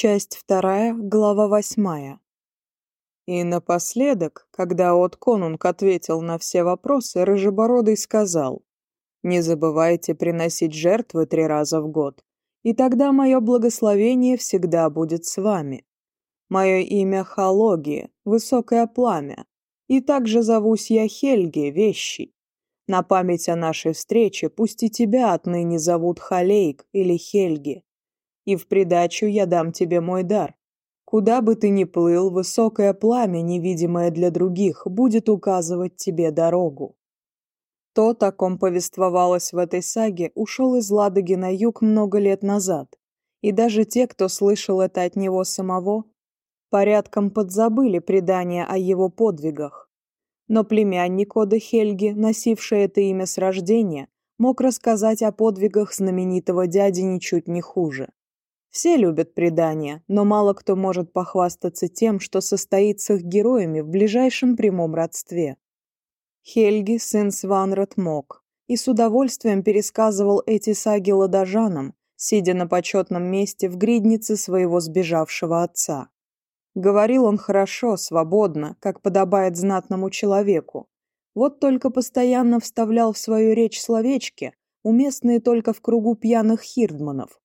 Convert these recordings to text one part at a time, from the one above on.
Часть вторая, глава восьмая. И напоследок, когда от Конунг ответил на все вопросы, Рыжебородый сказал, «Не забывайте приносить жертвы три раза в год, и тогда мое благословение всегда будет с вами. Мое имя Халоги, Высокое Пламя, и также зовусь я Хельги, вещи. На память о нашей встрече пусть и тебя отныне зовут Халейк или Хельги и в придачу я дам тебе мой дар. Куда бы ты ни плыл, высокое пламя, невидимое для других, будет указывать тебе дорогу. Тот, о ком повествовалось в этой саге, ушел из Ладоги на юг много лет назад, и даже те, кто слышал это от него самого, порядком подзабыли предания о его подвигах. Но племянник Ода Хельги, носивший это имя с рождения, мог рассказать о подвигах знаменитого дяди ничуть не хуже. Все любят предания, но мало кто может похвастаться тем, что состоит с их героями в ближайшем прямом родстве. Хельги, сын Сванрат, мог и с удовольствием пересказывал эти саги ладожанам, сидя на почетном месте в гриднице своего сбежавшего отца. Говорил он хорошо, свободно, как подобает знатному человеку. Вот только постоянно вставлял в свою речь словечки, уместные только в кругу пьяных хирдманов,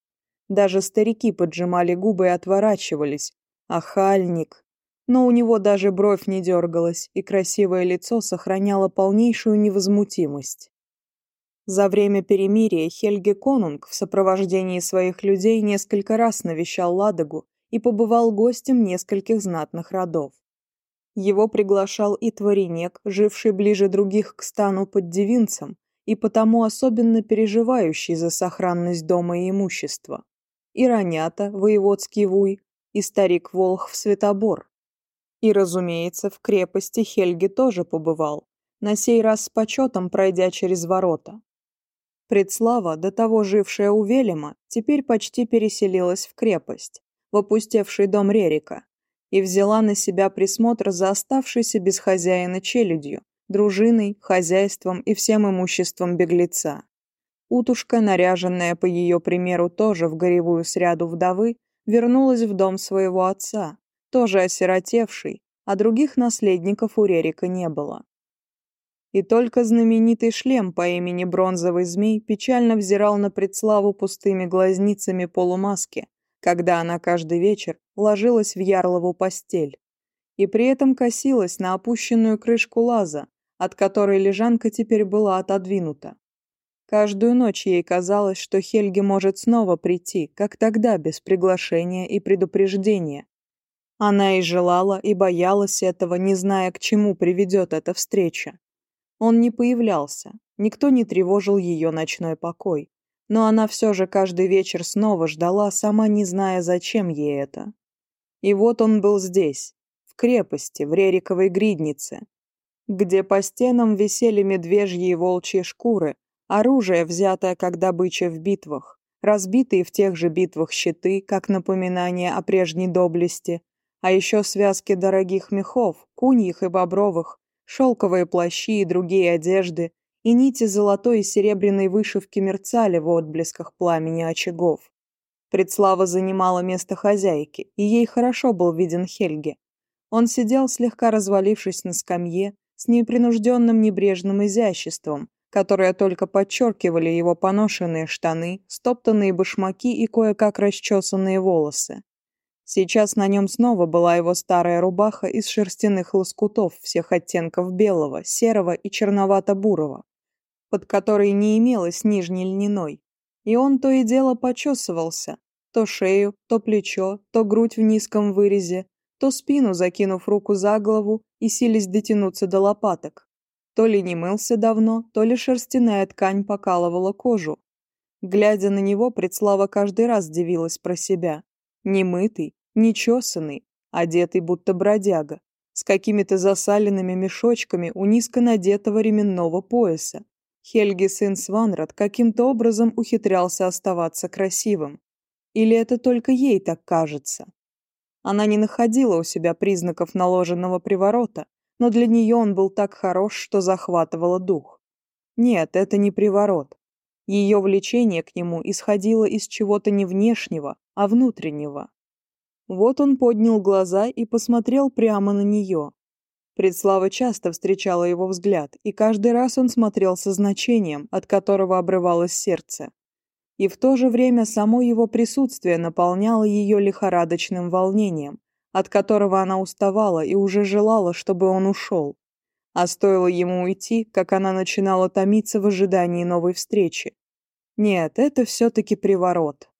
даже старики поджимали губы и отворачивались. Ахальник. Но у него даже бровь не дергалась, и красивое лицо сохраняло полнейшую невозмутимость. За время перемирия Хельге Конунг в сопровождении своих людей несколько раз навещал Ладогу и побывал гостем нескольких знатных родов. Его приглашал и Творенек, живший ближе других к стану под Девинцем, и потому особенно переживающий за сохранность дома и имущества и Ранята, воеводский вуй, и старик Волх в Светобор. И, разумеется, в крепости Хельги тоже побывал, на сей раз с почетом пройдя через ворота. Предслава, до того жившая у Велема, теперь почти переселилась в крепость, в опустевший дом Рерика, и взяла на себя присмотр за оставшейся без хозяина челядью, дружиной, хозяйством и всем имуществом беглеца. Утушка, наряженная по ее примеру тоже в горевую сряду вдовы, вернулась в дом своего отца, тоже осиротевший, а других наследников у Рерика не было. И только знаменитый шлем по имени Бронзовый Змей печально взирал на предславу пустыми глазницами полумаски, когда она каждый вечер ложилась в ярлову постель. И при этом косилась на опущенную крышку лаза, от которой лежанка теперь была отодвинута. Каждую ночь ей казалось, что Хельги может снова прийти, как тогда, без приглашения и предупреждения. Она и желала, и боялась этого, не зная, к чему приведет эта встреча. Он не появлялся, никто не тревожил ее ночной покой. Но она все же каждый вечер снова ждала, сама не зная, зачем ей это. И вот он был здесь, в крепости, в Рериковой гриднице, где по стенам висели медвежьи и волчьи шкуры, оружие, взятое как добыча в битвах, разбитые в тех же битвах щиты, как напоминание о прежней доблести, а еще связки дорогих мехов, куньих и бобровых, шелковые плащи и другие одежды, и нити золотой и серебряной вышивки мерцали в отблесках пламени очагов. Предслава занимала место хозяйки, и ей хорошо был виден Хельге. Он сидел, слегка развалившись на скамье, с непринужденным небрежным изяществом, которые только подчеркивали его поношенные штаны, стоптанные башмаки и кое-как расчесанные волосы. Сейчас на нем снова была его старая рубаха из шерстяных лоскутов всех оттенков белого, серого и черновато-бурого, под которой не имелось нижней льняной, и он то и дело почесывался, то шею, то плечо, то грудь в низком вырезе, то спину, закинув руку за голову и сились дотянуться до лопаток. То ли не мылся давно, то ли шерстяная ткань покалывала кожу. Глядя на него, Предслава каждый раз дивилась про себя. Немытый, нечесанный, одетый будто бродяга, с какими-то засаленными мешочками у низко надетого ременного пояса. Хельги сын Сванрад каким-то образом ухитрялся оставаться красивым. Или это только ей так кажется? Она не находила у себя признаков наложенного приворота, но для нее он был так хорош, что захватывало дух. Нет, это не приворот. Ее влечение к нему исходило из чего-то не внешнего, а внутреннего. Вот он поднял глаза и посмотрел прямо на нее. Предслава часто встречала его взгляд, и каждый раз он смотрел со значением, от которого обрывалось сердце. И в то же время само его присутствие наполняло ее лихорадочным волнением, от которого она уставала и уже желала, чтобы он ушел. А стоило ему уйти, как она начинала томиться в ожидании новой встречи. Нет, это все-таки приворот.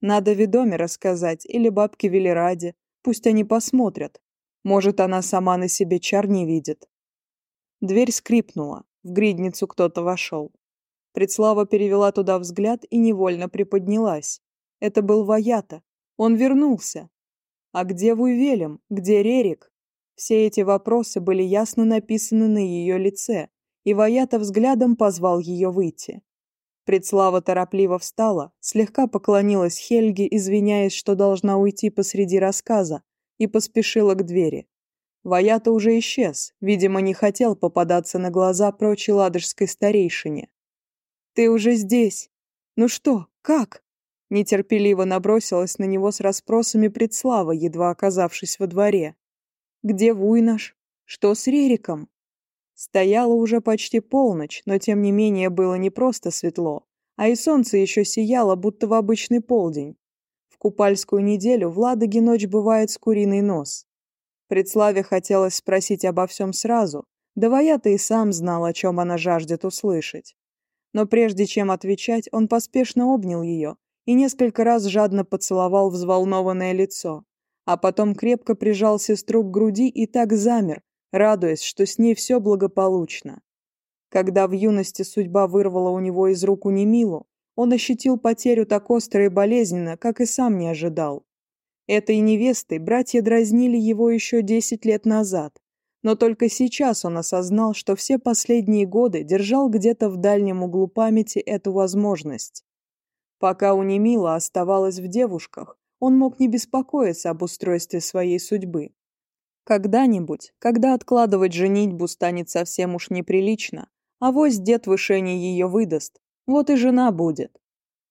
Надо ведоме рассказать или бабке Велераде, пусть они посмотрят. Может, она сама на себе чар не видит. Дверь скрипнула, в гридницу кто-то вошел. Предслава перевела туда взгляд и невольно приподнялась. Это был Ваята. Он вернулся. А где Вувелем? Где Рерик? Все эти вопросы были ясно написаны на ее лице, и Ваята взглядом позвал ее выйти. Предслава торопливо встала, слегка поклонилась Хельге, извиняясь, что должна уйти посреди рассказа, и поспешила к двери. Ваята уже исчез, видимо, не хотел попадаться на глаза прочей ладожской старейшине. «Ты уже здесь! Ну что, как?» Нетерпеливо набросилась на него с расспросами предслава, едва оказавшись во дворе. «Где Вуй наш? Что с Рериком?» Стояла уже почти полночь, но тем не менее было не просто светло, а и солнце еще сияло, будто в обычный полдень. В купальскую неделю в Ладоге ночь бывает с куриный нос. Предславе хотелось спросить обо всем сразу, да Ваята и сам знал, о чем она жаждет услышать. Но прежде чем отвечать, он поспешно обнял ее и несколько раз жадно поцеловал взволнованное лицо, а потом крепко прижал сестру к груди и так замер, радуясь, что с ней все благополучно. Когда в юности судьба вырвала у него из рук Унемилу, он ощутил потерю так остро и болезненно, как и сам не ожидал. Этой невестой братья дразнили его еще десять лет назад, но только сейчас он осознал, что все последние годы держал где-то в дальнем углу памяти эту возможность. Пока у Немила оставалась в девушках, он мог не беспокоиться об устройстве своей судьбы. Когда-нибудь, когда откладывать женитьбу станет совсем уж неприлично, а вось дед вышение ее выдаст, вот и жена будет.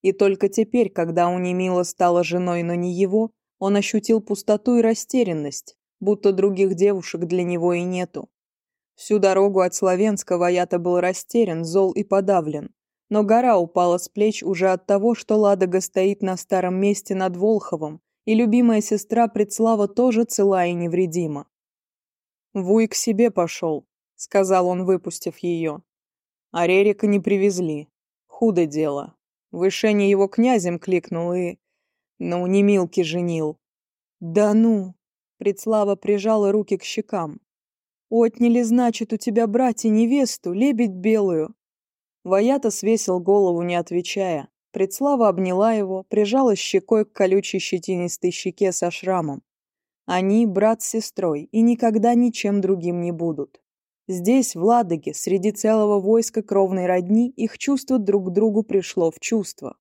И только теперь, когда у Немила стала женой, но не его, он ощутил пустоту и растерянность, будто других девушек для него и нету. Всю дорогу от Славенского я-то был растерян, зол и подавлен. но гора упала с плеч уже от того, что Ладога стоит на старом месте над Волховым, и любимая сестра Предслава тоже цела и невредима. «Вуй к себе пошел», — сказал он, выпустив ее. «А Рерика не привезли. Худо дело. Вышение его князем кликнул и... Ну, не Милки женил». «Да ну!» — Предслава прижала руки к щекам. «Отняли, значит, у тебя братья невесту, лебедь белую. Ваята свесил голову, не отвечая. Предслава обняла его, прижала щекой к колючей щетинистой щеке со шрамом. Они брат с сестрой и никогда ничем другим не будут. Здесь, в Ладоге, среди целого войска кровной родни, их чувство друг к другу пришло в чувство.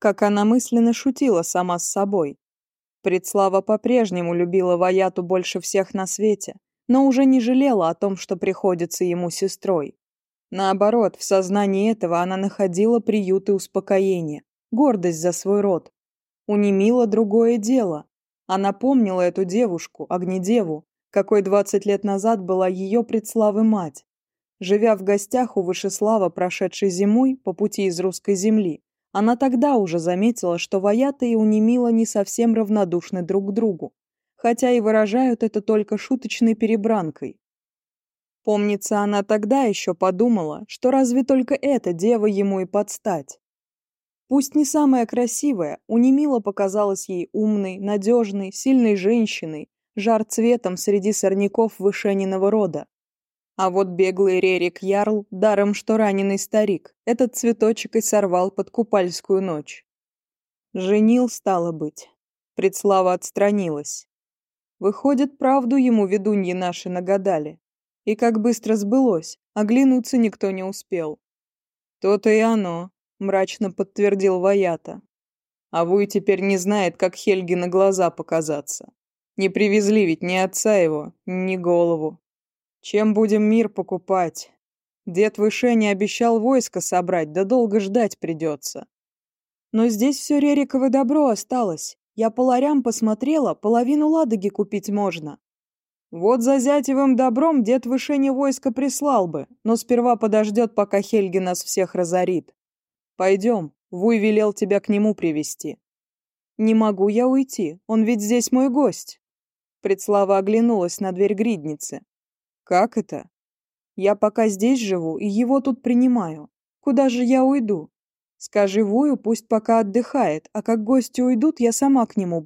Как она мысленно шутила сама с собой. Предслава по-прежнему любила Ваяту больше всех на свете, но уже не жалела о том, что приходится ему сестрой. Наоборот, в сознании этого она находила приют и успокоение, гордость за свой род. У Немила другое дело. Она помнила эту девушку, Огнедеву, какой 20 лет назад была ее предславы мать. Живя в гостях у Вышеслава, прошедшей зимой, по пути из русской земли, она тогда уже заметила, что Ваята и Унемила не совсем равнодушны друг к другу, хотя и выражают это только шуточной перебранкой. Помнится, она тогда еще подумала, что разве только эта дева ему и подстать. Пусть не самая красивая, у Немила показалась ей умной, надежной, сильной женщиной, жар цветом среди сорняков вышениного рода. А вот беглый Рерик Ярл, даром что раненый старик, этот цветочек и сорвал под купальскую ночь. Женил, стало быть. Предслава отстранилась. Выходит, правду ему ведуньи наши нагадали и как быстро сбылось, оглянуться никто не успел. «То-то и оно», — мрачно подтвердил Ваята. А Вуй теперь не знает, как Хельги на глаза показаться. Не привезли ведь ни отца его, ни голову. Чем будем мир покупать? Дед выше не обещал войско собрать, да долго ждать придется. Но здесь все Рериково добро осталось. Я по ларям посмотрела, половину ладоги купить можно. Вот за зятевым добром дед Вышене войско прислал бы, но сперва подождет, пока Хельги нас всех разорит. Пойдем, Вуй велел тебя к нему привести. Не могу я уйти, он ведь здесь мой гость. Предслава оглянулась на дверь гридницы. Как это? Я пока здесь живу и его тут принимаю. Куда же я уйду? Скажи Вую, пусть пока отдыхает, а как гости уйдут, я сама к нему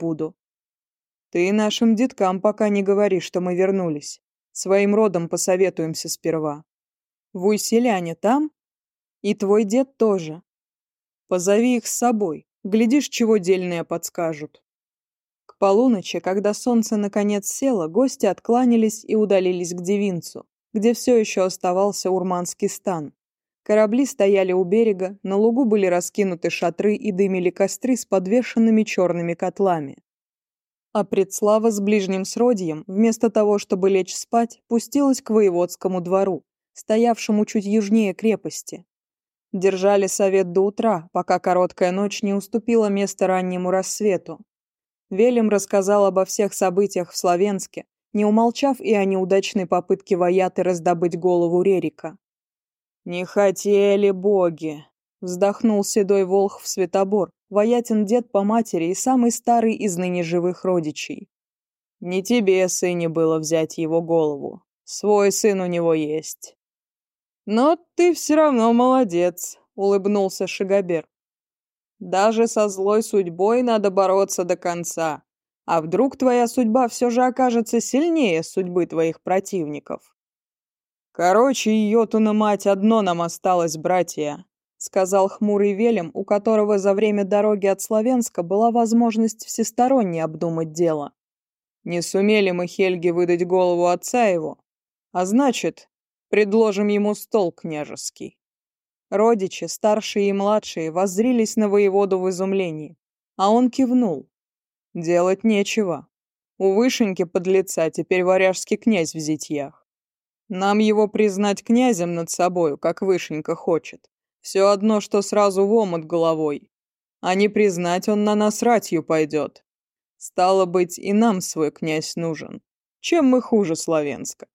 буду. Ты нашим деткам пока не говори, что мы вернулись. Своим родом посоветуемся сперва. Вуй селяне там? И твой дед тоже. Позови их с собой. Глядишь, чего дельные подскажут. К полуночи, когда солнце наконец село, гости откланялись и удалились к девинцу, где все еще оставался урманский стан. Корабли стояли у берега, на лугу были раскинуты шатры и дымили костры с подвешенными черными котлами. А предслава с ближним сродьем, вместо того, чтобы лечь спать, пустилась к воеводскому двору, стоявшему чуть южнее крепости. Держали совет до утра, пока короткая ночь не уступила место раннему рассвету. Велим рассказал обо всех событиях в Словенске, не умолчав и о неудачной попытке Ваяты раздобыть голову вздохнул седой волх в Светобор, воятен дед по матери и самый старый из ныне живых родичей. «Не тебе, сыне, было взять его голову. Свой сын у него есть». «Но ты все равно молодец», — улыбнулся Шигабер. «Даже со злой судьбой надо бороться до конца. А вдруг твоя судьба все же окажется сильнее судьбы твоих противников?» «Короче, ее-то на мать одно нам осталось, братья», сказал хмурый Велем, у которого за время дороги от Славянска была возможность всесторонне обдумать дело. Не сумели мы Хельге выдать голову отца его, а значит, предложим ему стол княжеский. Родичи, старшие и младшие, воззрились на воеводу в изумлении, а он кивнул. Делать нечего. У Вышеньки под лица теперь варяжский князь в зитьях. Нам его признать князем над собою, как Вышенька хочет Все одно, что сразу в омут головой. А не признать он на нас ратью пойдет. Стало быть, и нам свой князь нужен. Чем мы хуже Славенска?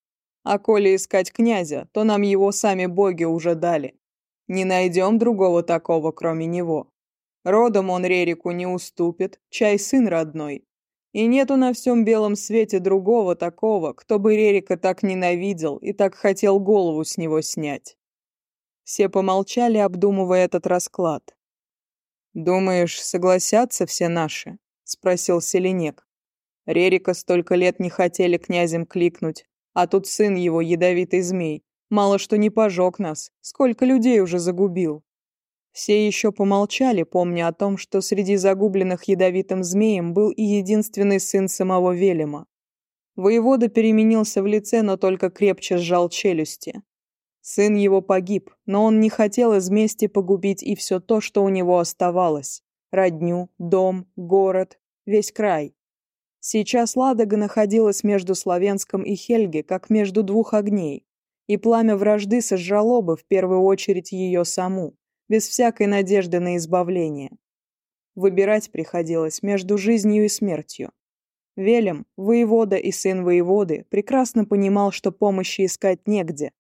А коли искать князя, то нам его сами боги уже дали. Не найдем другого такого, кроме него. Родом он Рерику не уступит, чай сын родной. И нету на всем белом свете другого такого, кто бы Рерика так ненавидел и так Все помолчали, обдумывая этот расклад. «Думаешь, согласятся все наши?» — спросил Селенек. Рерика столько лет не хотели князем кликнуть, а тут сын его, ядовитый змей, мало что не пожег нас, сколько людей уже загубил. Все еще помолчали, помня о том, что среди загубленных ядовитым змеем был и единственный сын самого Велема. Воевода переменился в лице, но только крепче сжал челюсти. Сын его погиб, но он не хотел из мести погубить и все то, что у него оставалось. Родню, дом, город, весь край. Сейчас Ладога находилась между Славянском и Хельге, как между двух огней. И пламя вражды сожрало бы в первую очередь ее саму, без всякой надежды на избавление. Выбирать приходилось между жизнью и смертью. Велем, воевода и сын воеводы, прекрасно понимал, что помощи искать негде,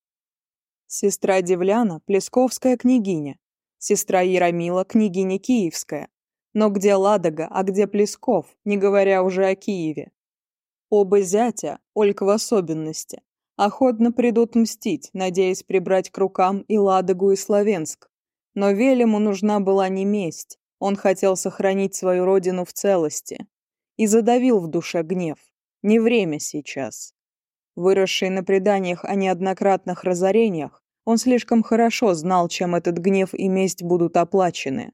сестра Девляна Плесковская княгиня, сестра Яромила княгиня Киевская. Но где Ладога, а где Плесков, не говоря уже о Киеве? Оба зятя, Олька в особенности, охотно придут мстить, надеясь прибрать к рукам и Ладогу, и Словенск. Но Велему нужна была не месть, он хотел сохранить свою родину в целости. И задавил в душе гнев. Не время сейчас. Выросший на преданиях о неоднократных разорениях, он слишком хорошо знал, чем этот гнев и месть будут оплачены.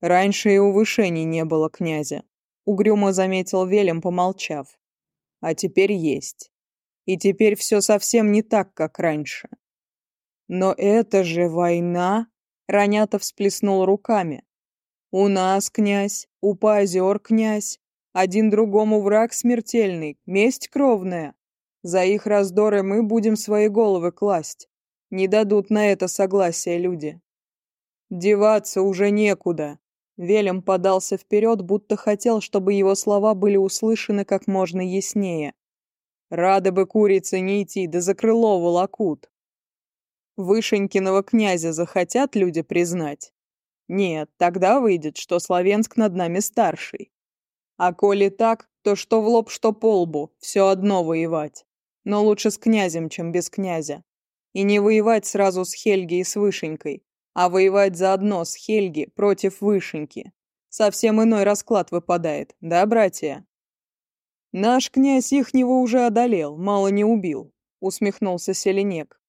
Раньше и увышений не было князя. Угрюмо заметил Велем, помолчав. А теперь есть. И теперь все совсем не так, как раньше. Но это же война, Ранята всплеснул руками. «У нас князь, у Поозер князь, один другому враг смертельный, месть кровная. За их раздоры мы будем свои головы класть. Не дадут на это согласия люди. Деваться уже некуда. Велем подался вперед, будто хотел, чтобы его слова были услышаны как можно яснее. Рады бы курицы не идти, да за крыло волокут. Вышенькиного князя захотят люди признать? Нет, тогда выйдет, что Славенск над нами старший. А коли так, то что в лоб, что по лбу, все одно воевать. Но лучше с князем, чем без князя. И не воевать сразу с Хельги и с Вышенькой, а воевать заодно с Хельги против Вышеньки. Совсем иной расклад выпадает, да, братья? Наш князь ихнего уже одолел, мало не убил, усмехнулся Селенек.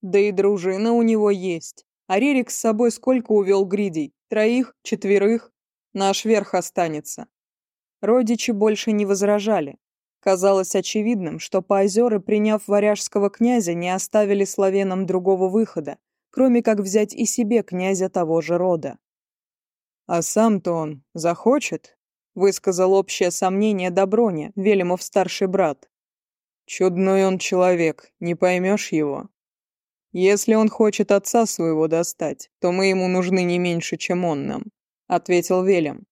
Да и дружина у него есть. А Рерик с собой сколько увел гридей? Троих? Четверых? Наш верх останется. Родичи больше не возражали. Казалось очевидным, что поозеры, приняв варяжского князя, не оставили славянам другого выхода, кроме как взять и себе князя того же рода. «А сам-то он захочет?» — высказал общее сомнение Доброня, Велимов старший брат. «Чудной он человек, не поймешь его. Если он хочет отца своего достать, то мы ему нужны не меньше, чем он нам», — ответил Велим.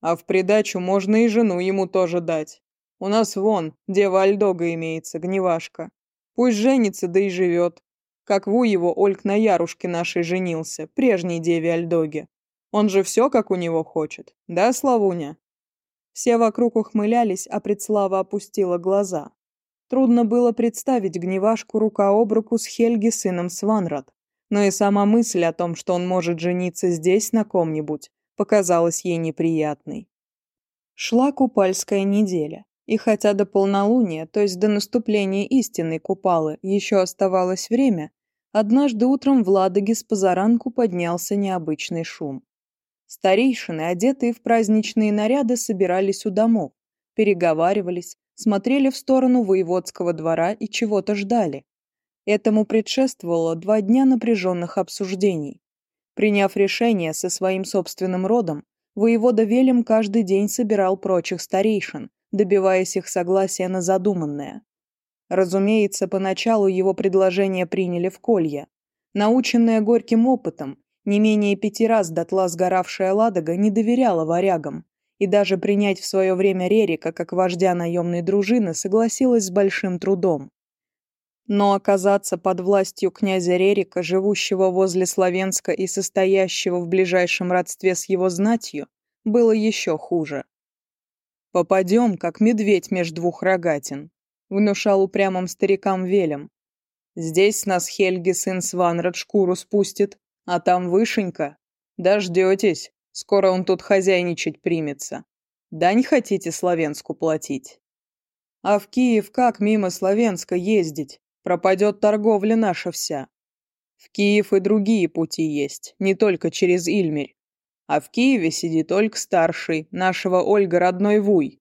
«А в придачу можно и жену ему тоже дать». У нас вон, дева Альдога имеется, гневашка. Пусть женится, да и живет, как Ву его Ольг на Ярушке нашей женился, прежней деве Альдоге. Он же все, как у него хочет. Да, Славуня?» Все вокруг ухмылялись, а предслава опустила глаза. Трудно было представить гневашку рука об руку с Хельги сыном Сванрад, но и сама мысль о том, что он может жениться здесь на ком-нибудь, показалась ей неприятной. Шла купальская неделя. И хотя до полнолуния, то есть до наступления истинной купалы, еще оставалось время, Однажды утром в Ладоге с позаранку поднялся необычный шум. Старейшины, одетые в праздничные наряды, собирались у домов, переговаривались, смотрели в сторону воеводского двора и чего-то ждали. Этому предшествовало два дня напряженных обсуждений. Приняв решение со своим собственным родом, воевода Велем каждый день собирал прочих старейшин, добиваясь их согласия на задуманное. Разумеется, поначалу его предложение приняли в колье. Наученная горьким опытом, не менее пяти раз дотла сгоравшая Ладога не доверяла варягам, и даже принять в свое время Рерика как вождя наемной дружины согласилась с большим трудом. Но оказаться под властью князя Рерика, живущего возле Словенска и состоящего в ближайшем родстве с его знатью, было еще хуже. «Попадем, как медведь между двух рогатин», внушал упрямым старикам Велем. «Здесь нас Хельги, сын Сванрад, шкуру спустит, а там вышенька. Дождетесь, скоро он тут хозяйничать примется. Дань хотите Славенску платить?» «А в Киев как мимо Славенска ездить? Пропадет торговля наша вся. В Киев и другие пути есть, не только через Ильмерь. А А в Киеве сидит Ольг Старший, нашего Ольга родной Вуй.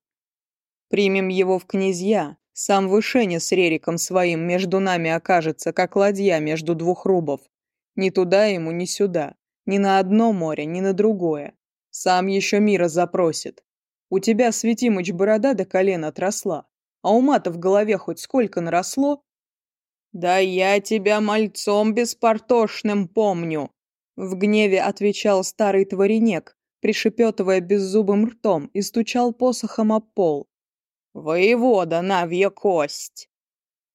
Примем его в князья. Сам Вышеня с Рериком своим между нами окажется, как ладья между двух рубов. Ни туда ему, ни сюда. Ни на одно море, ни на другое. Сам еще мира запросит. У тебя, Светимыч, борода до колен отросла. А у мата в голове хоть сколько наросло? Да я тебя мальцом беспортошным помню, в гневе отвечал старый творенек, пришепетывая беззубым ртом и стучал посохом об пол. «Воевода, навья кость!»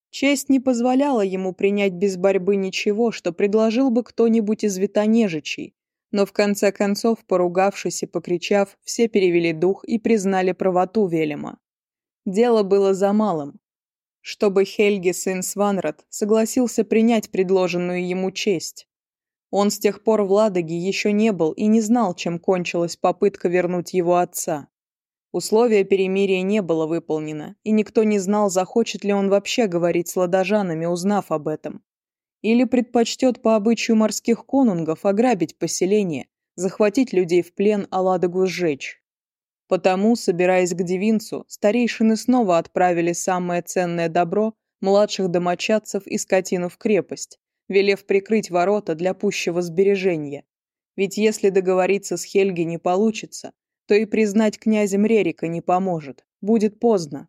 Честь не позволяла ему принять без борьбы ничего, что предложил бы кто-нибудь из витонежичей, но в конце концов, поругавшись и покричав, все перевели дух и признали правоту Велема. Дело было за малым. Чтобы Хельги, сын Сванрад, согласился принять предложенную ему честь. Он с тех пор в Ладоге еще не был и не знал, чем кончилась попытка вернуть его отца. Условие перемирия не было выполнено, и никто не знал, захочет ли он вообще говорить с ладожанами, узнав об этом. Или предпочтет по обычаю морских конунгов ограбить поселение, захватить людей в плен, а Ладогу сжечь. Потому, собираясь к Девинцу, старейшины снова отправили самое ценное добро – младших домочадцев и скотину в крепость, велев прикрыть ворота для пущего сбережения. Ведь если договориться с Хельги не получится, то и признать князем Рерика не поможет. Будет поздно.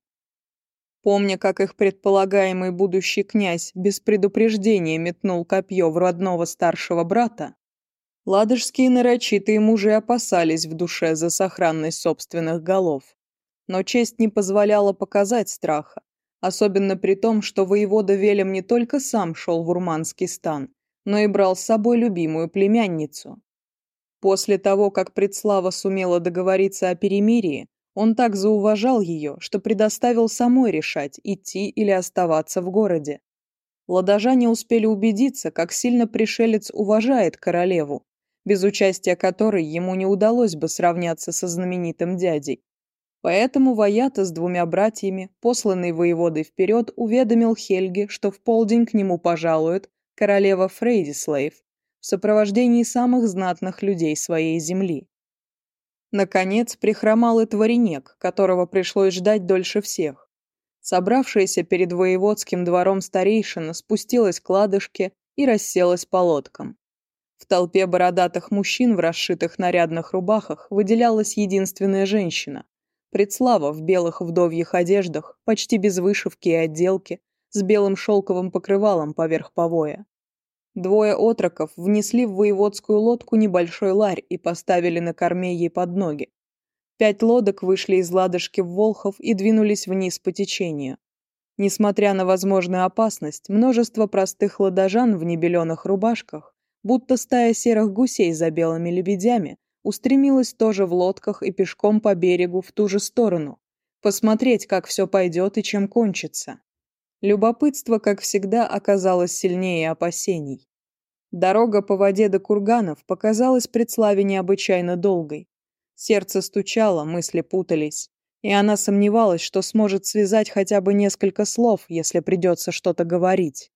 Помня, как их предполагаемый будущий князь без предупреждения метнул копье в родного старшего брата, Ладожские нарочитые мужи опасались в душе за сохранность собственных голов. Но честь не позволяла показать страха, особенно при том, что воевода Велем не только сам шел в урманский стан, но и брал с собой любимую племянницу. После того, как Предслава сумела договориться о перемирии, он так зауважал ее, что предоставил самой решать, идти или оставаться в городе. Ладожане успели убедиться, как сильно пришелец уважает королеву, без участия которой ему не удалось бы сравняться со знаменитым дядей поэтому Ваята с двумя братьями, посланный воеводой вперед, уведомил Хельги, что в полдень к нему пожалует королева Фрейдислейв в сопровождении самых знатных людей своей земли. Наконец прихромал и Творенек, которого пришлось ждать дольше всех. Собравшаяся перед воеводским двором старейшина спустилась к ладышке и расселась по лодкам. В толпе бородатых мужчин в расшитых нарядных рубахах выделялась единственная женщина, Предслава в белых вдовьих одеждах, почти без вышивки и отделки, с белым шелковым покрывалом поверх повоя. Двое отроков внесли в воеводскую лодку небольшой ларь и поставили на корме ей под ноги. Пять лодок вышли из ладошки в Волхов и двинулись вниз по течению. Несмотря на возможную опасность, множество простых ладожан в небеленых рубашках, будто стая серых гусей за белыми лебедями, устремилась тоже в лодках и пешком по берегу в ту же сторону, посмотреть, как все пойдет и чем кончится. Любопытство, как всегда, оказалось сильнее опасений. Дорога по воде до курганов показалась предславе необычайно долгой. Сердце стучало, мысли путались, и она сомневалась, что сможет связать хотя бы несколько слов, если придется что-то говорить.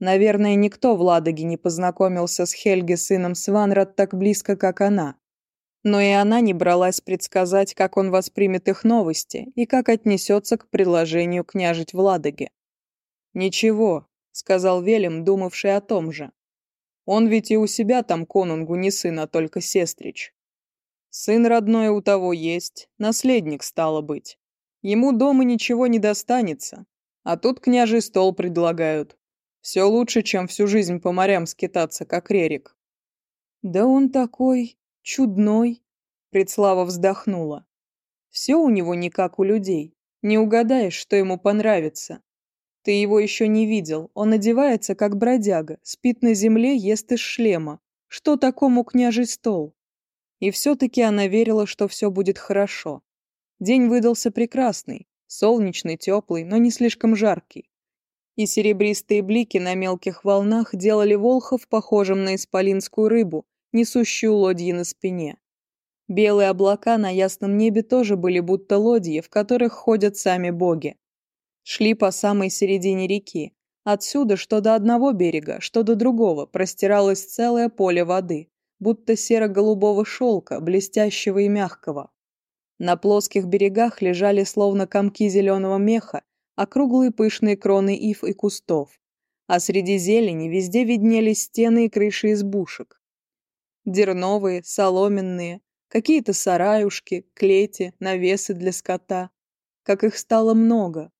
Наверное, никто в Ладоге не познакомился с Хельги сыном Сванрад так близко, как она. Но и она не бралась предсказать, как он воспримет их новости и как отнесется к предложению княжить в Ладоге. «Ничего», — сказал Велем, думавший о том же. «Он ведь и у себя там конунгу не сын, а только сестрич. Сын родной у того есть, наследник стало быть. Ему дома ничего не достанется, а тут княжий стол предлагают. Все лучше, чем всю жизнь по морям скитаться, как Рерик. Да он такой чудной, Предслава вздохнула. Все у него не как у людей. Не угадаешь, что ему понравится. Ты его еще не видел. Он одевается, как бродяга, спит на земле, ест из шлема. Что такому княжий стол? И все-таки она верила, что все будет хорошо. День выдался прекрасный, солнечный, теплый, но не слишком жаркий и серебристые блики на мелких волнах делали несущую лодьи на спине. Белые облака на ясном небе тоже были будто лодьи, в которых ходят сами боги. Шли по самой середине реки. Отсюда, что до одного берега, что до другого, простиралось целое поле воды, будто серо-голубого шелка, блестящего и мягкого. На плоских берегах лежали словно комки зеленого меха, округлые пышные кроны ив и кустов. А среди зелени везде виднелись стены и крыши избушек дерновые, соломенные, какие-то сараюшки, клети, навесы для скота. Как их стало много.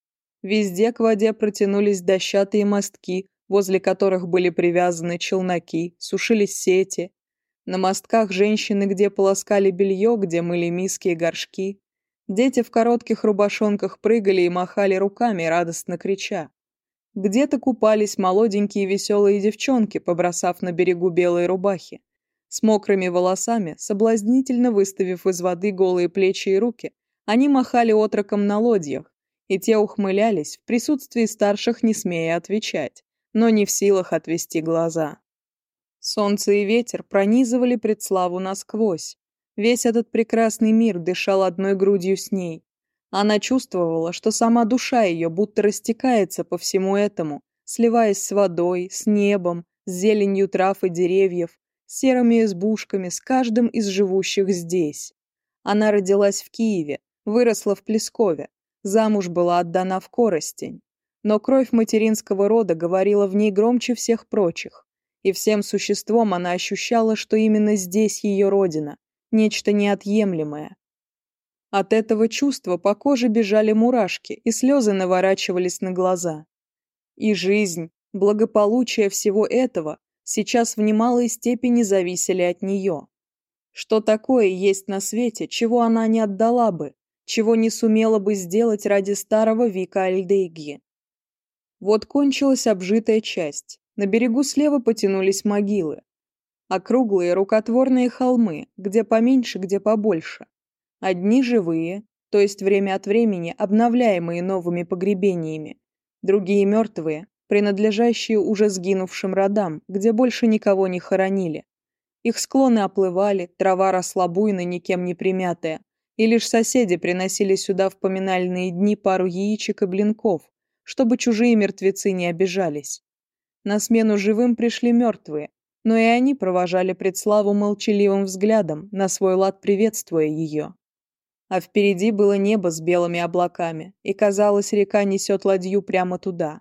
Везде к воде протянулись дощатые мостки, возле которых были привязаны челноки, сушились сети. На мостках женщины, где полоскали белье, где мыли миски и горшки. Дети в коротких рубашонках прыгали и махали руками, радостно крича. Где-то купались молоденькие веселые девчонки, побросав на берегу белые рубахи. С мокрыми волосами, соблазнительно выставив из воды голые плечи и руки, они махали отроком на лодьях, и те ухмылялись в присутствии старших, не смея отвечать, но не в силах отвести глаза. Солнце и ветер пронизывали предславу насквозь. Весь этот прекрасный мир дышал одной грудью с ней. Она чувствовала, что сама душа ее будто растекается по всему этому, сливаясь с водой, с небом, с зеленью трав и деревьев, серыми избушками, с каждым из живущих здесь. Она родилась в Киеве, выросла в Плескове, замуж была отдана в Коростень. Но кровь материнского рода говорила в ней громче всех прочих, и всем существом она ощущала, что именно здесь ее родина, нечто неотъемлемое. От этого чувства по коже бежали мурашки, и слезы наворачивались на глаза. И жизнь, благополучие всего этого сейчас в немалой степени зависели от нее. Что такое есть на свете, чего она не отдала бы, чего не сумела бы сделать ради старого Вика Альдейги? Вот кончилась обжитая часть. На берегу слева потянулись могилы. Округлые рукотворные холмы, где поменьше, где побольше. Одни живые, то есть время от времени обновляемые новыми погребениями, другие мертвые, принадлежащие уже сгинувшим родам, где больше никого не хоронили. Их склоны оплывали, трава росла буйно, никем не примятая, и лишь соседи приносили сюда в поминальные дни пару яичек и блинков, чтобы чужие мертвецы не обижались. На смену живым пришли мертвые, но и они провожали предславу молчаливым взглядом, на свой лад приветствуя ее. А впереди было небо с белыми облаками, и, казалось, река несет ладью прямо туда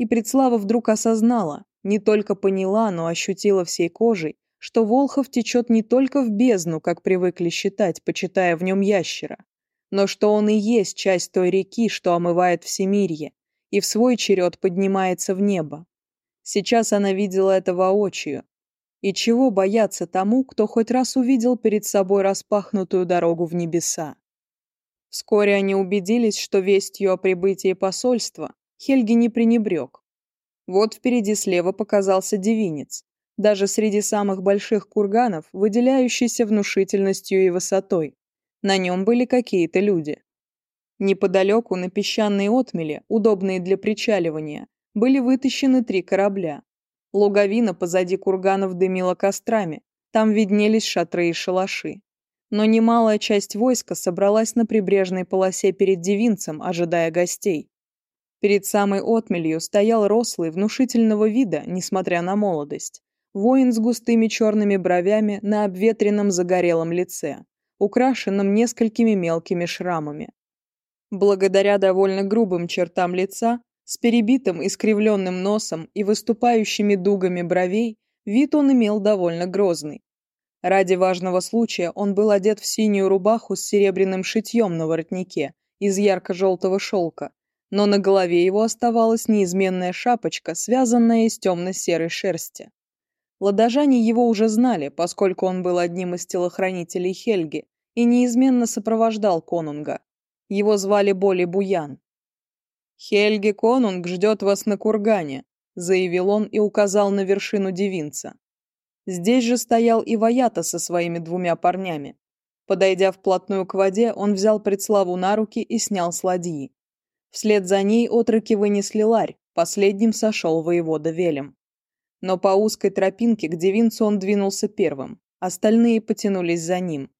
и Предслава вдруг осознала, не только поняла, но ощутила всей кожей, что Волхов течет не только в бездну, как привыкли считать, почитая в нем ящера, но что он и есть часть той реки, что омывает всемирье, и в свой черед поднимается в небо. Сейчас она видела это воочию. И чего бояться тому, кто хоть раз увидел перед собой распахнутую дорогу в небеса? Вскоре они убедились, что вестью о прибытии посольства Хельги не пренебрег. Вот впереди слева показался девинец, даже среди самых больших курганов, выделяющийся внушительностью и высотой. На нем были какие-то люди. Неподалеку на песчаные отмели, удобные для причаливания, были вытащены три корабля. Луговина позади курганов дымила кострами, там виднелись шатры и шалаши. Но немалая часть войска собралась на прибрежной полосе перед Девинцем, ожидая гостей. Перед самой отмелью стоял рослый, внушительного вида, несмотря на молодость. Воин с густыми черными бровями на обветренном загорелом лице, украшенном несколькими мелкими шрамами. Благодаря довольно грубым чертам лица, с перебитым искривленным носом и выступающими дугами бровей, вид он имел довольно грозный. Ради важного случая он был одет в синюю рубаху с серебряным шитьем на воротнике из ярко-желтого шелка, но на голове его оставалась неизменная шапочка, связанная из темно-серой шерсти. Ладожане его уже знали, поскольку он был одним из телохранителей Хельги и неизменно сопровождал конунга. Его звали Боли Буян. «Хельги конунг ждет вас на кургане», — заявил он и указал на вершину Девинца. Здесь же стоял и Ваята со своими двумя парнями. Подойдя вплотную к воде, он взял предславу на руки и снял с ладьи. Вслед за ней отроки вынесли ларь, последним сошел воевода Велем. Но по узкой тропинке к девинцу он двинулся первым, остальные потянулись за ним.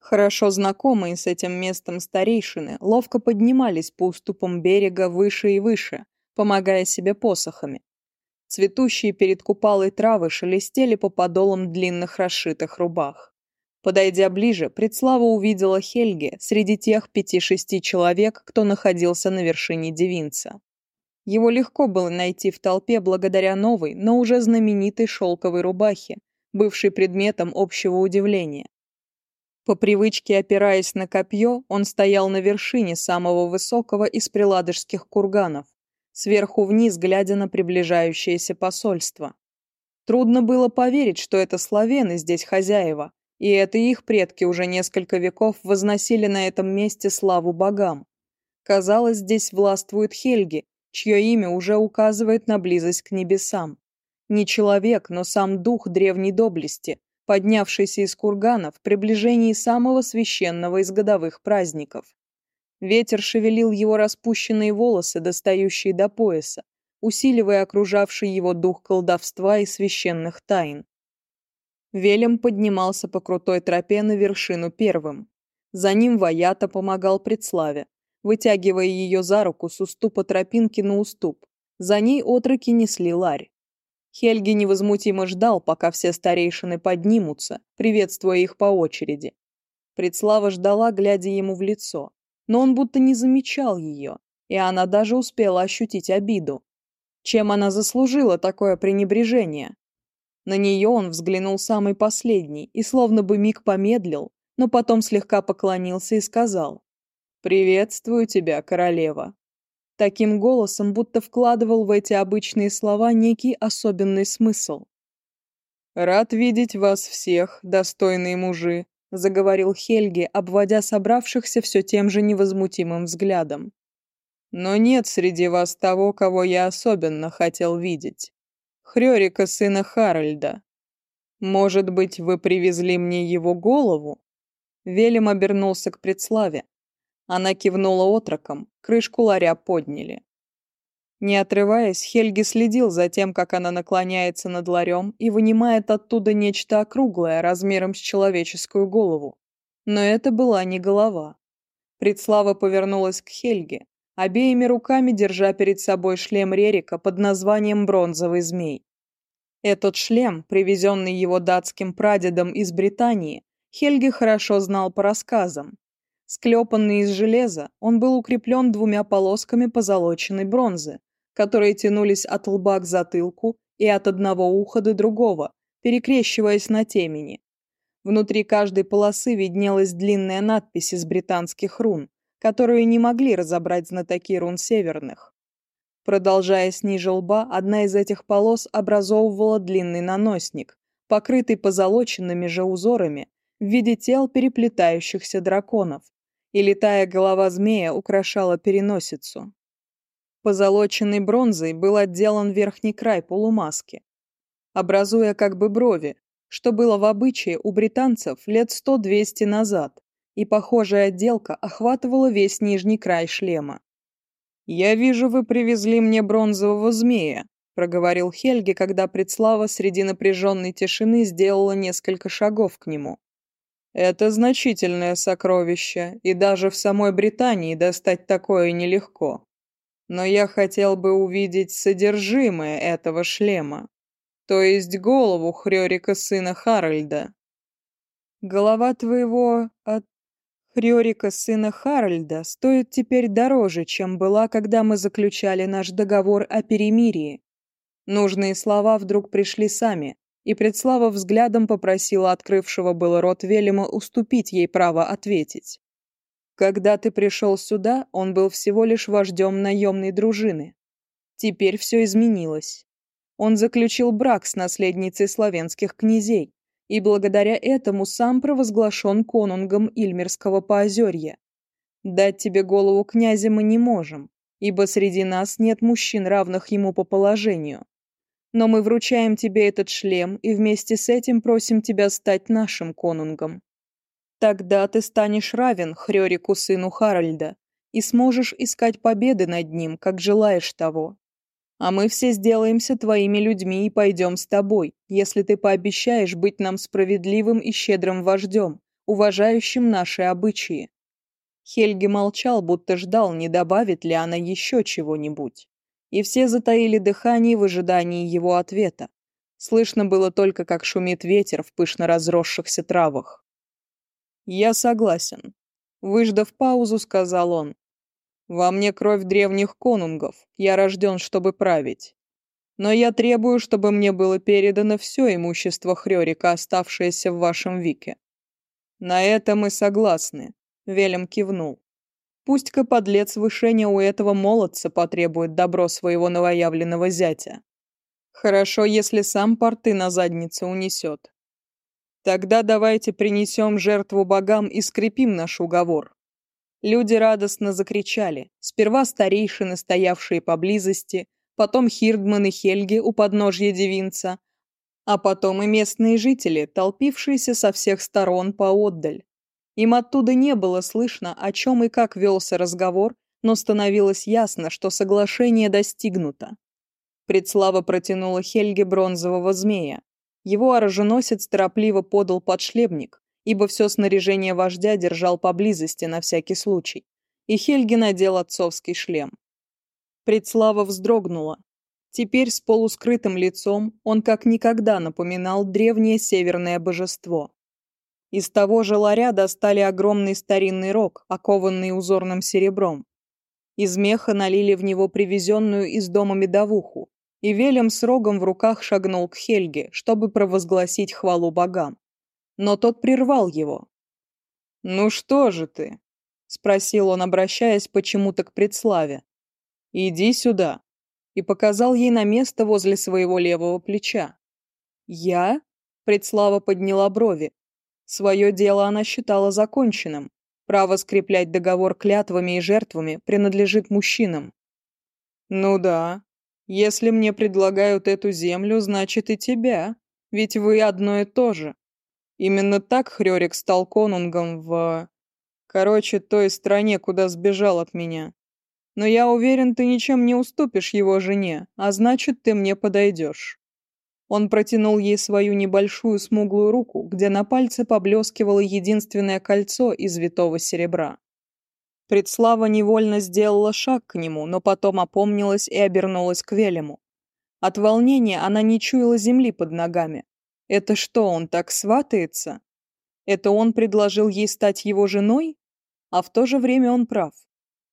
Хорошо знакомые с этим местом старейшины ловко поднимались по уступам берега выше и выше, помогая себе посохами. Цветущие перед купалой травы шелестели по подолам длинных расшитых рубах. Подойдя ближе, Предслава увидела Хельге среди тех пяти-шести человек, кто находился на вершине девинца. Его легко было найти в толпе благодаря новой, но уже знаменитой шелковой рубахе, бывшей предметом общего удивления. По привычке опираясь на копье, он стоял на вершине самого высокого из приладожских курганов, сверху вниз глядя на приближающееся посольство. Трудно было поверить, что это славяны здесь хозяева, и это их предки уже несколько веков возносили на этом месте славу богам. Казалось, здесь властвуют Хельги, чье имя уже указывает на близость к небесам. Не человек, но сам дух древней доблести, поднявшийся из кургана в приближении самого священного из годовых праздников. Ветер шевелил его распущенные волосы, достающие до пояса, усиливая окружавший его дух колдовства и священных тайн. Велем поднимался по крутой тропе на вершину первым. За ним Ваята помогал предславе, вытягивая ее за руку с уступа тропинки на уступ. За ней отроки несли ларь. Хельги невозмутимо ждал, пока все старейшины поднимутся, приветствуя их по очереди. Предслава ждала, глядя ему в лицо, но он будто не замечал ее, и она даже успела ощутить обиду. Чем она заслужила такое пренебрежение? На нее он взглянул самый последний и словно бы миг помедлил, но потом слегка поклонился и сказал «Приветствую тебя, королева». Таким голосом будто вкладывал в эти обычные слова некий особенный смысл. «Рад видеть вас всех, достойные мужи», — заговорил Хельги, обводя собравшихся все тем же невозмутимым взглядом. «Но нет среди вас того, кого я особенно хотел видеть. хрёрика сына Харальда. Может быть, вы привезли мне его голову? Велим обернулся к предславе. Она кивнула отроком, крышку ларя подняли. Не отрываясь, Хельги следил за тем, как она наклоняется над ларем и вынимает оттуда нечто округлое размером с человеческую голову. Но это была не голова. Предслава повернулась к Хельге, обеими руками держа перед собой шлем Рерика под названием «Бронзовый змей». Этот шлем, привезенный его датским прадедом из Британии, Хельги хорошо знал по рассказам. Склепанный из железа, он был укреплен двумя полосками позолоченной бронзы, которые тянулись от лба к затылку и от одного уха до другого, перекрещиваясь на темени. Внутри каждой полосы виднелась длинная надпись из британских рун, которую не могли разобрать знатоки рун северных. Продолжая ниже лба, одна из этих полос образовывала длинный наносник, покрытый позолоченными же узорами в виде тел переплетающихся драконов, и летая голова змея украшала переносицу. Позолоченной бронзой был отделан верхний край полумаски, образуя как бы брови, что было в обычае у британцев лет сто-двести назад, и похожая отделка охватывала весь нижний край шлема. «Я вижу, вы привезли мне бронзового змея», — проговорил Хельги, когда Предслава среди напряженной тишины сделала несколько шагов к нему. «Это значительное сокровище, и даже в самой Британии достать такое нелегко. Но я хотел бы увидеть содержимое этого шлема, то есть голову Хрёрика сына Харальда». «Голова твоего... от... Рёрика, сына Харальда, стоит теперь дороже, чем была, когда мы заключали наш договор о перемирии. Нужные слова вдруг пришли сами, и Предслава взглядом попросила открывшего было рот Велема уступить ей право ответить. «Когда ты пришел сюда, он был всего лишь вождем наемной дружины. Теперь все изменилось. Он заключил брак с наследницей славянских князей и благодаря этому сам провозглашен конунгом Ильмерского поозерья. Дать тебе голову князя мы не можем, ибо среди нас нет мужчин, равных ему по положению. Но мы вручаем тебе этот шлем и вместе с этим просим тебя стать нашим конунгом. Тогда ты станешь равен Хрёрику сыну Харальда и сможешь искать победы над ним, как желаешь того, А мы все сделаемся твоими людьми и пойдем с тобой, если ты пообещаешь быть нам справедливым и щедрым вождем, уважающим наши обычаи». Хельги молчал, будто ждал, не добавит ли она еще чего-нибудь. И все затаили дыхание в ожидании его ответа. Слышно было только, как шумит ветер в пышно разросшихся травах. «Я согласен», — выждав паузу, сказал он. «Во мне кровь древних конунгов, я рожден, чтобы править. Но я требую, чтобы мне было передано все имущество Хрёрика, оставшееся в вашем вике». «На это мы согласны», — Велем кивнул. «Пусть-ка подлец вышения у этого молодца потребует добро своего новоявленного зятя. Хорошо, если сам порты на заднице унесет. Тогда давайте принесем жертву богам и скрепим наш уговор. Люди радостно закричали. Сперва старейшины, стоявшие поблизости, потом Хирдман и Хельги у подножья девинца, а потом и местные жители, толпившиеся со всех сторон поотдаль. Им оттуда не было слышно, о чем и как велся разговор, но становилось ясно, что соглашение достигнуто. Предслава протянула Хельге бронзового змея. Его оруженосец торопливо подал подшлемник, ибо все снаряжение вождя держал поблизости на всякий случай, и Хельги надел отцовский шлем. Предслава вздрогнула. Теперь с полускрытым лицом он как никогда напоминал древнее северное божество. Из того же ларя достали огромный старинный рог, окованный узорным серебром. Из меха налили в него привезенную из дома медовуху, и Велем с рогом в руках шагнул к Хельге, чтобы провозгласить хвалу богам но тот прервал его. «Ну что же ты?» – спросил он, обращаясь почему-то к предславе. «Иди сюда!» и показал ей на место возле своего левого плеча. «Я?» – предслава подняла брови. Свое дело она считала законченным. Право скреплять договор клятвами и жертвами принадлежит мужчинам. «Ну да. Если мне предлагают эту землю, значит и тебя. Ведь вы одно и то же. Именно так Хрёрик стал конунгом в... Короче, той стране, куда сбежал от меня. Но я уверен, ты ничем не уступишь его жене, а значит, ты мне подойдешь. Он протянул ей свою небольшую смуглую руку, где на пальце поблескивало единственное кольцо из витого серебра. Предслава невольно сделала шаг к нему, но потом опомнилась и обернулась к Велему. От волнения она не чуяла земли под ногами, это что, он так сватается? Это он предложил ей стать его женой? А в то же время он прав.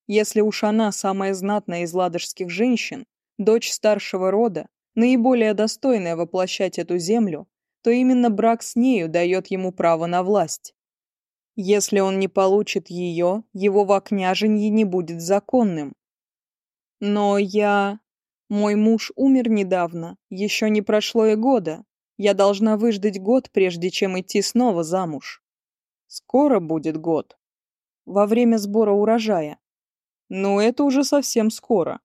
Если уж она самая знатная из ладожских женщин, дочь старшего рода, наиболее достойная воплощать эту землю, то именно брак с нею дает ему право на власть. Если он не получит ее, его во княженье не будет законным. Но я... Мой муж умер недавно, еще не прошло и года. Я должна выждать год, прежде чем идти снова замуж. Скоро будет год. Во время сбора урожая. Но это уже совсем скоро.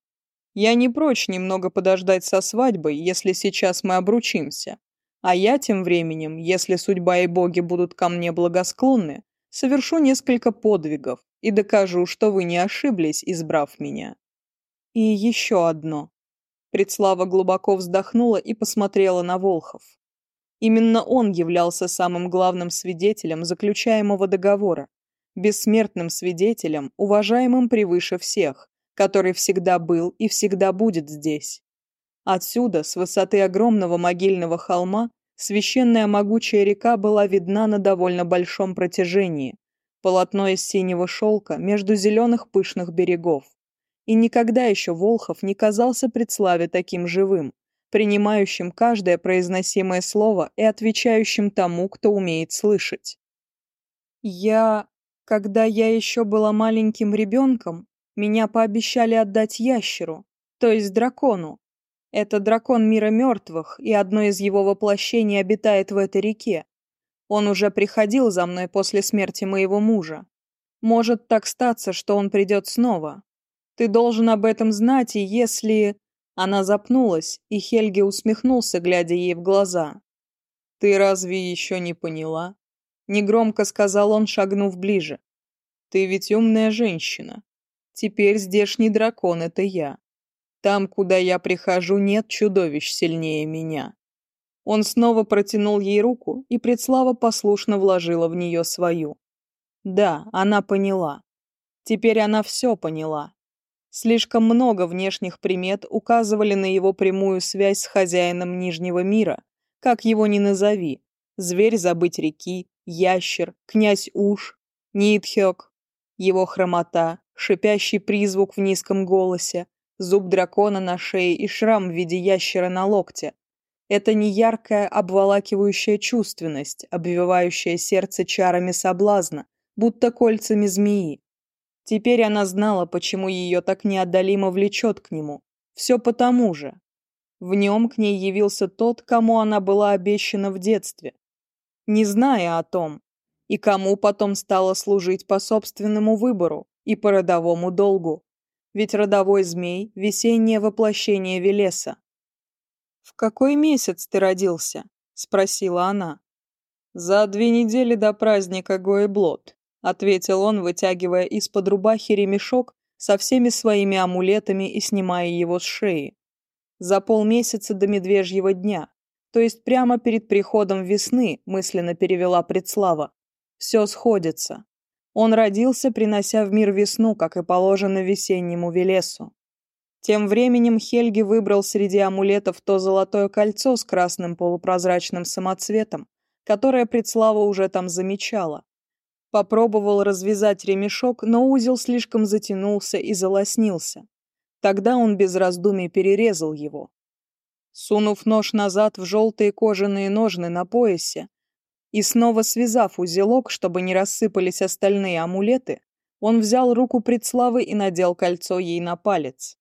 Я не прочь немного подождать со свадьбой, если сейчас мы обручимся. А я тем временем, если судьба и боги будут ко мне благосклонны, совершу несколько подвигов и докажу, что вы не ошиблись, избрав меня. И еще одно. Предслава глубоко вздохнула и посмотрела на Волхов. Именно он являлся самым главным свидетелем заключаемого договора, бессмертным свидетелем, уважаемым превыше всех, который всегда был и всегда будет здесь. Отсюда, с высоты огромного могильного холма, священная могучая река была видна на довольно большом протяжении, полотно из синего шелка между зеленых пышных берегов. И никогда еще Волхов не казался предславе таким живым, принимающим каждое произносимое слово и отвечающим тому, кто умеет слышать. Я, когда я еще была маленьким ребенком, меня пообещали отдать ящеру, то есть дракону. Это дракон мира мертвых, и одно из его воплощений обитает в этой реке. Он уже приходил за мной после смерти моего мужа. Может так статься, что он придет снова. Ты должен об этом знать, и если... Она запнулась, и Хельге усмехнулся, глядя ей в глаза. «Ты разве еще не поняла?» Негромко сказал он, шагнув ближе. «Ты ведь умная женщина. Теперь здешний дракон — это я. Там, куда я прихожу, нет чудовищ сильнее меня». Он снова протянул ей руку, и Предслава послушно вложила в нее свою. Да, она поняла. Теперь она все поняла. Слишком много внешних примет указывали на его прямую связь с хозяином Нижнего мира, как его ни назови. Зверь забыть реки, ящер, князь Уж, Нитхёк. Его хромота, шипящий призвук в низком голосе, зуб дракона на шее и шрам в виде ящера на локте. Это не яркая, обволакивающая чувственность, обвивающая сердце чарами соблазна, будто кольцами змеи. Теперь она знала, почему ее так неотдалимо влечет к нему. Все потому же. В нем к ней явился тот, кому она была обещана в детстве. Не зная о том, и кому потом стала служить по собственному выбору и по родовому долгу. Ведь родовой змей – весеннее воплощение Велеса. «В какой месяц ты родился?» – спросила она. «За две недели до праздника Гоеблот», ответил он, вытягивая из-под рубахи ремешок со всеми своими амулетами и снимая его с шеи. «За полмесяца до медвежьего дня, то есть прямо перед приходом весны», — мысленно перевела предслава. «Все сходится». Он родился, принося в мир весну, как и положено весеннему Велесу. Тем временем Хельги выбрал среди амулетов то золотое кольцо с красным полупрозрачным самоцветом, которое предслава уже там замечала. попробовал развязать ремешок, но узел слишком затянулся и залоснился. Тогда он без раздумий перерезал его. Сунув нож назад в желтые кожаные ножны на поясе и снова связав узелок, чтобы не рассыпались остальные амулеты, он взял руку предславы и надел кольцо ей на палец.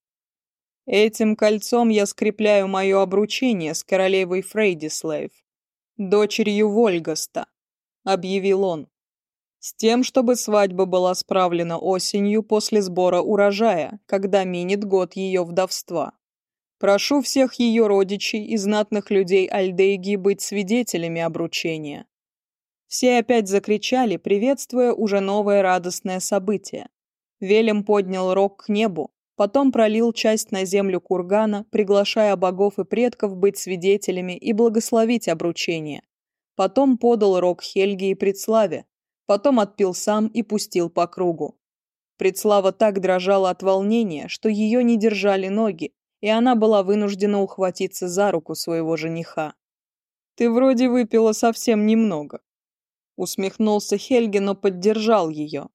«Этим кольцом я скрепляю мое обручение с королевой Фрейдислейв, дочерью Вольгаста», — объявил он. «С тем, чтобы свадьба была справлена осенью после сбора урожая, когда минет год ее вдовства. Прошу всех ее родичей и знатных людей Альдейги быть свидетелями обручения». Все опять закричали, приветствуя уже новое радостное событие. Велем поднял рог к небу, потом пролил часть на землю кургана, приглашая богов и предков быть свидетелями и благословить обручение. Потом подал рог Хельге и Предславе, потом отпил сам и пустил по кругу. Предслава так дрожала от волнения, что ее не держали ноги, и она была вынуждена ухватиться за руку своего жениха. «Ты вроде выпила совсем немного», Усмехнулся Хельги, но поддержал ее.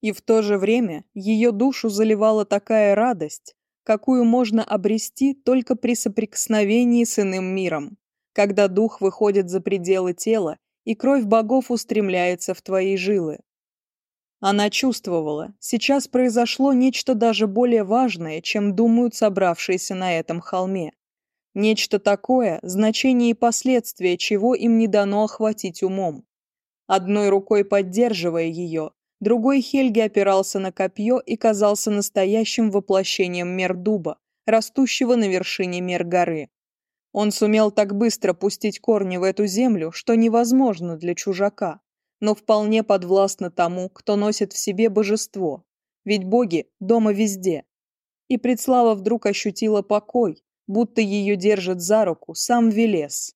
И в то же время ее душу заливала такая радость, какую можно обрести только при соприкосновении с иным миром, когда дух выходит за пределы тела и кровь богов устремляется в твои жилы. Она чувствовала, сейчас произошло нечто даже более важное, чем думают собравшиеся на этом холме. Нечто такое, значение и последствия, чего им не дано охватить умом. Одной рукой поддерживая ее, другой Хельги опирался на копье и казался настоящим воплощением мер дуба, растущего на вершине мер горы. Он сумел так быстро пустить корни в эту землю, что невозможно для чужака, но вполне подвластно тому, кто носит в себе божество, ведь боги дома везде. И Предслава вдруг ощутила покой, будто ее держит за руку сам Велес.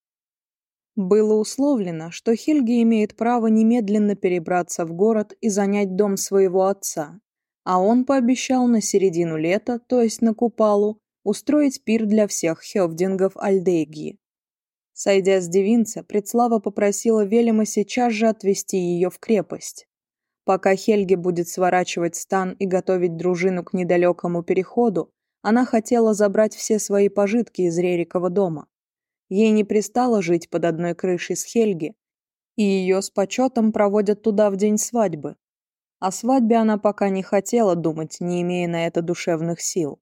Было условлено, что Хельги имеет право немедленно перебраться в город и занять дом своего отца, а он пообещал на середину лета, то есть на Купалу, устроить пир для всех хевдингов Альдегии. Сойдя с девинца, Предслава попросила Велема сейчас же отвезти ее в крепость. Пока Хельге будет сворачивать стан и готовить дружину к недалекому переходу, она хотела забрать все свои пожитки из Рерикова дома. Ей не пристало жить под одной крышей с Хельги, и ее с почетом проводят туда в день свадьбы. О свадьбе она пока не хотела думать, не имея на это душевных сил.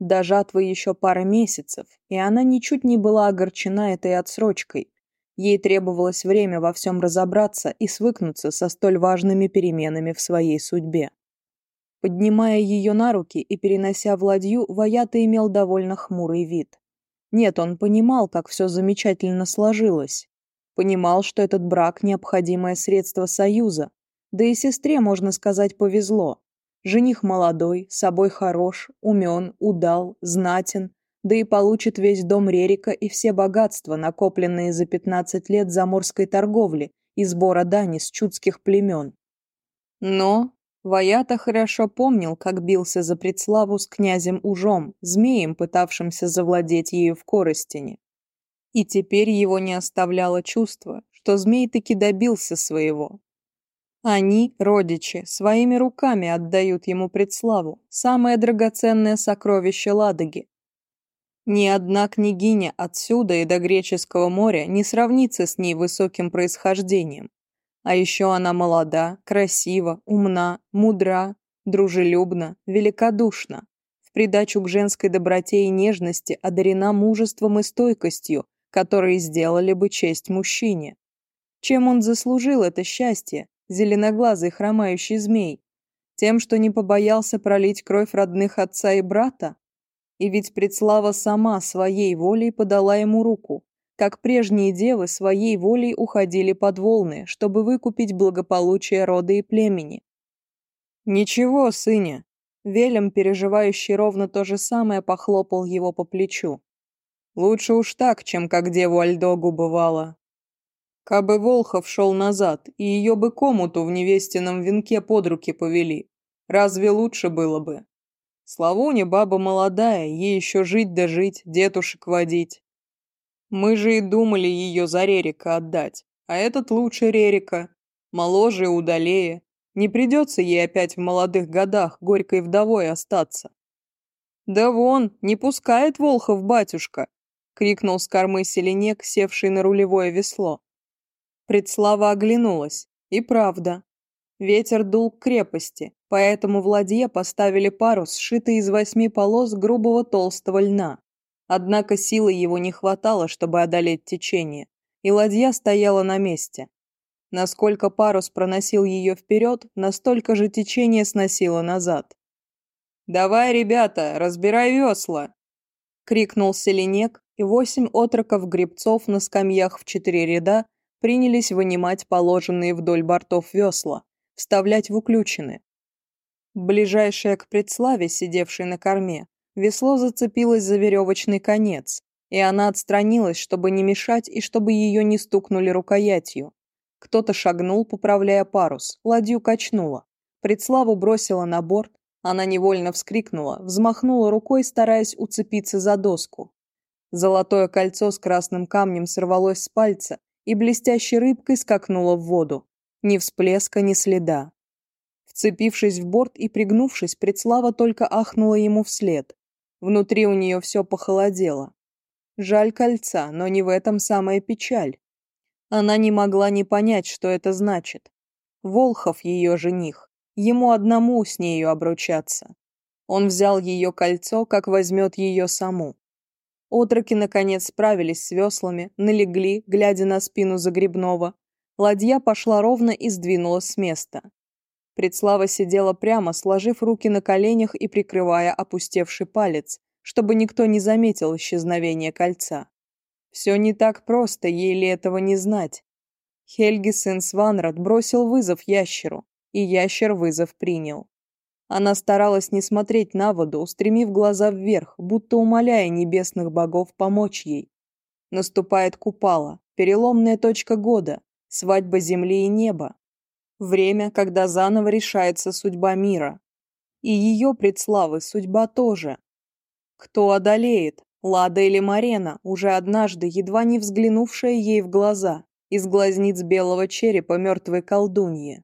До жатвы еще пара месяцев, и она ничуть не была огорчена этой отсрочкой. Ей требовалось время во всем разобраться и свыкнуться со столь важными переменами в своей судьбе. Поднимая ее на руки и перенося в ладью, Ваята имел довольно хмурый вид. Нет, он понимал, как все замечательно сложилось. Понимал, что этот брак – необходимое средство союза. Да и сестре, можно сказать, повезло. жених молодой, собой хорош, умен, удал, знатен, да и получит весь дом Рерика и все богатства, накопленные за 15 лет заморской торговли и сбора дани с чудских племен. Но Ваята хорошо помнил, как бился за предславу с князем Ужом, змеем, пытавшимся завладеть ею в Коростине. И теперь его не оставляло чувство, что змей таки добился своего, они, родичи, своими руками отдают ему предславу, самое драгоценное сокровище Ладоги. Ни одна княгиня отсюда и до Греческого моря не сравнится с ней высоким происхождением. А еще она молода, красива, умна, мудра, дружелюбна, великодушна. В придачу к женской доброте и нежности одарена мужеством и стойкостью, которые сделали бы честь мужчине. Чем он заслужил это счастье, зеленоглазый хромающий змей, тем, что не побоялся пролить кровь родных отца и брата? И ведь Предслава сама своей волей подала ему руку, как прежние девы своей волей уходили под волны, чтобы выкупить благополучие рода и племени. «Ничего, сыне!» Велем, переживающий ровно то же самое, похлопал его по плечу. «Лучше уж так, чем как деву Альдогу бывало, Кабы Волхов шел назад, и ее бы комнату в невестином венке под руки повели. Разве лучше было бы? Славуня баба молодая, ей еще жить да жить, детушек водить. Мы же и думали ее за Рерика отдать, а этот лучше Рерика, моложе и удалее. Не придется ей опять в молодых годах горькой вдовой остаться. «Да вон, не пускает Волхов батюшка!» — крикнул с кормы Селенек, севший на рулевое весло. Предслава оглянулась. И правда. Ветер дул к крепости, поэтому в ладье поставили парус, сшитый из восьми полос грубого толстого льна. Однако силы его не хватало, чтобы одолеть течение, и ладья стояла на месте. Насколько парус проносил ее вперед, настолько же течение сносило назад. «Давай, ребята, разбирай весла!» — крикнул Селенек, и восемь отроков-гребцов на скамьях в четыре ряда принялись вынимать положенные вдоль бортов весла, вставлять в уключины. Ближайшее к предславе, сидевшей на корме, весло зацепилось за веревочный конец, и она отстранилась, чтобы не мешать и чтобы ее не стукнули рукоятью. Кто-то шагнул, поправляя парус, ладью качнула. Предславу бросила на борт, она невольно вскрикнула, взмахнула рукой, стараясь уцепиться за доску. Золотое кольцо с красным камнем сорвалось с пальца, и блестящей рыбкой скакнула в воду. Ни всплеска, ни следа. Вцепившись в борт и пригнувшись, Предслава только ахнула ему вслед. Внутри у нее все похолодело. Жаль кольца, но не в этом самая печаль. Она не могла не понять, что это значит. Волхов ее жених. Ему одному с нею обручаться. Он взял ее кольцо, как возьмет ее саму. Отроки, наконец, справились с веслами, налегли, глядя на спину Загребного. Ладья пошла ровно и сдвинулась с места. Предслава сидела прямо, сложив руки на коленях и прикрывая опустевший палец, чтобы никто не заметил исчезновение кольца. Все не так просто, ей ли этого не знать. Хельги сын Сванрад бросил вызов ящеру, и ящер вызов принял. Она старалась не смотреть на воду, устремив глаза вверх, будто умоляя небесных богов помочь ей. Наступает Купала, переломная точка года, свадьба земли и неба. Время, когда заново решается судьба мира. И ее предславы судьба тоже. Кто одолеет, Лада или Марена, уже однажды, едва не взглянувшая ей в глаза, из глазниц белого черепа мертвой колдуньи.